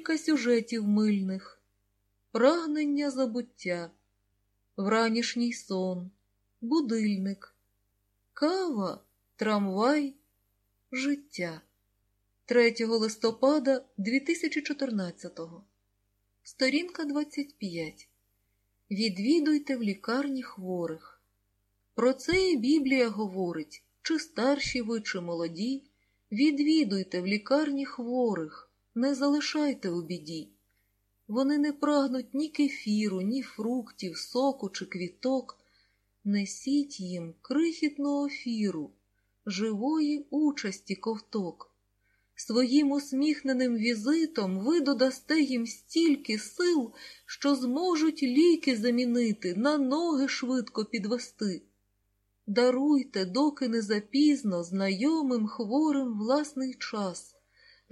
кілька сюжетів мильних, прагнення забуття, вранішній сон, будильник, кава, трамвай, життя. 3 листопада 2014 Сторінка 25. Відвідуйте в лікарні хворих. Про це і Біблія говорить, чи старші ви, чи молоді. Відвідуйте в лікарні хворих, не залишайте у біді. Вони не прагнуть ні кефіру, ні фруктів, соку чи квіток. Несіть їм крихітну офіру, живої участі ковток. Своїм усміхненим візитом ви додасте їм стільки сил, що зможуть ліки замінити, на ноги швидко підвести. Даруйте, доки не запізно, знайомим хворим власний час.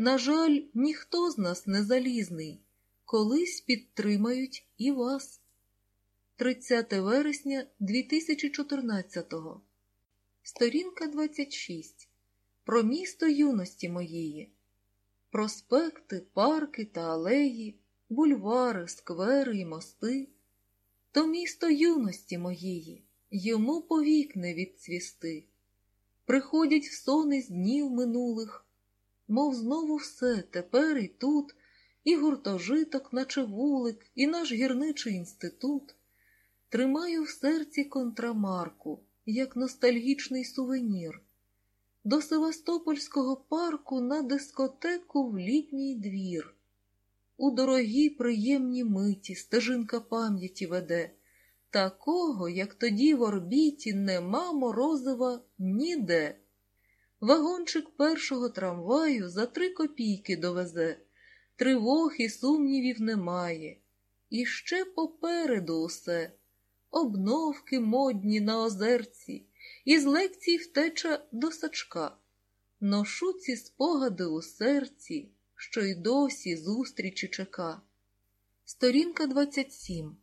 На жаль, ніхто з нас не залізний, колись підтримають і вас. 30 вересня 2014-го. Сторінка 26 Про місто юності моєї, проспекти, парки та алеї, бульвари, сквери і мости, то місто юності моєї, йому повік не відцвісти. Приходять в сони з днів минулих, мов знову все тепер і тут, і гуртожиток, наче вулик, і наш гірничий інститут. Тримаю в серці контрамарку, як ностальгічний сувенір до Севастопольського парку на дискотеку в літній двір. У дорогі приємні миті стежинка пам'яті веде. Такого, як тоді в орбіті, нема морозива ніде. Вагончик першого трамваю за три копійки довезе, тривог і сумнівів немає. І ще попереду усе обновки модні на озерці, із лекцій втеча до сачка. Ношу ці спогади у серці, що й досі зустрічі чека. Сторінка 27.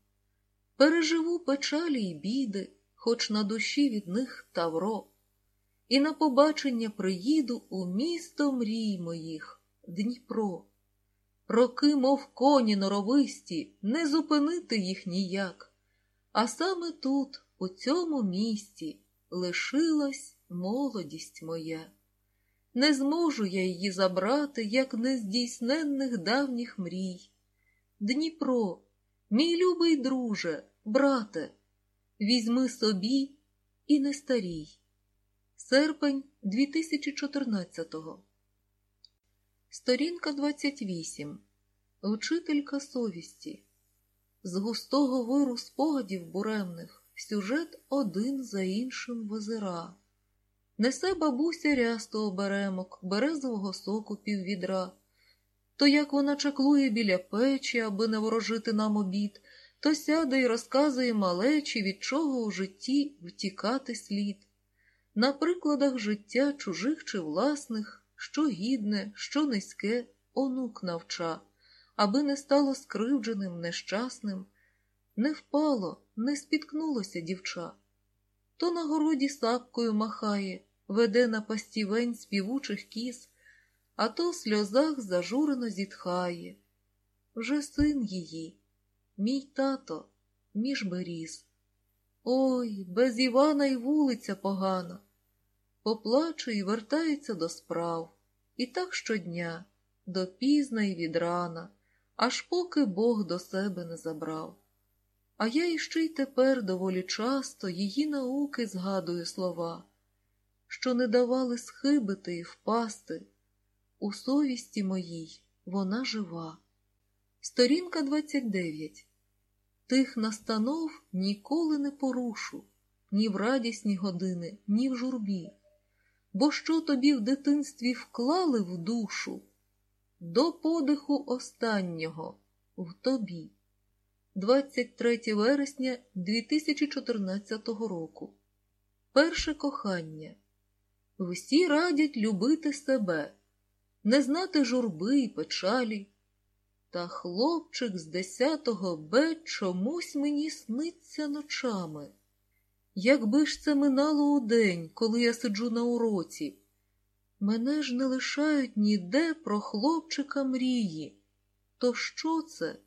Переживу печалі й біди, хоч на душі від них тавро. І на побачення приїду у місто мрій моїх, Дніпро. Роки, мов коні норовисті, не зупинити їх ніяк. А саме тут, у цьому місті, лишилась молодість моя. Не зможу я її забрати, як нездійсненних давніх мрій. Дніпро, мій любий друже, брате, візьми собі і не старій. Серпень 2014-го. Сторінка 28. Вчителька совісті. З густого виру спогадів буремних сюжет один за іншим визира. Несе бабуся рясту оберемок, березового соку піввідра. То як вона чаклує біля печі, аби не ворожити нам обід, то сяде й розказує малечі, від чого у житті втікати слід. На прикладах життя чужих чи власних, що гідне, що низьке, онук навча, аби не стало скривдженим, нещасним. Не впало, не спіткнулося дівча. То на городі сапкою махає, веде на пастівень співучих кіз, а то в сльозах зажурено зітхає. Вже син її, мій тато, між беріз. Ой, без Івана й вулиця погана. Поплаче і вертається до справ, і так щодня, до пізна й від рана, аж поки Бог до себе не забрав. А я іще й тепер доволі часто її науки згадую слова, що не давали схибити і впасти. У совісті моїй вона жива. Сторінка 29. Тих настанов ніколи не порушу, ні в радісні години, ні в журбі. Бо що тобі в дитинстві вклали в душу? До подиху останнього в тобі. 23 вересня 2014 року. Перше кохання. Всі радять любити себе, не знати журби і печалі. Та хлопчик з 10 Б чомусь мені сниться ночами. Якби ж це минало у день, коли я сиджу на уроці, мене ж не лишають ніде про хлопчика мрії. То що це?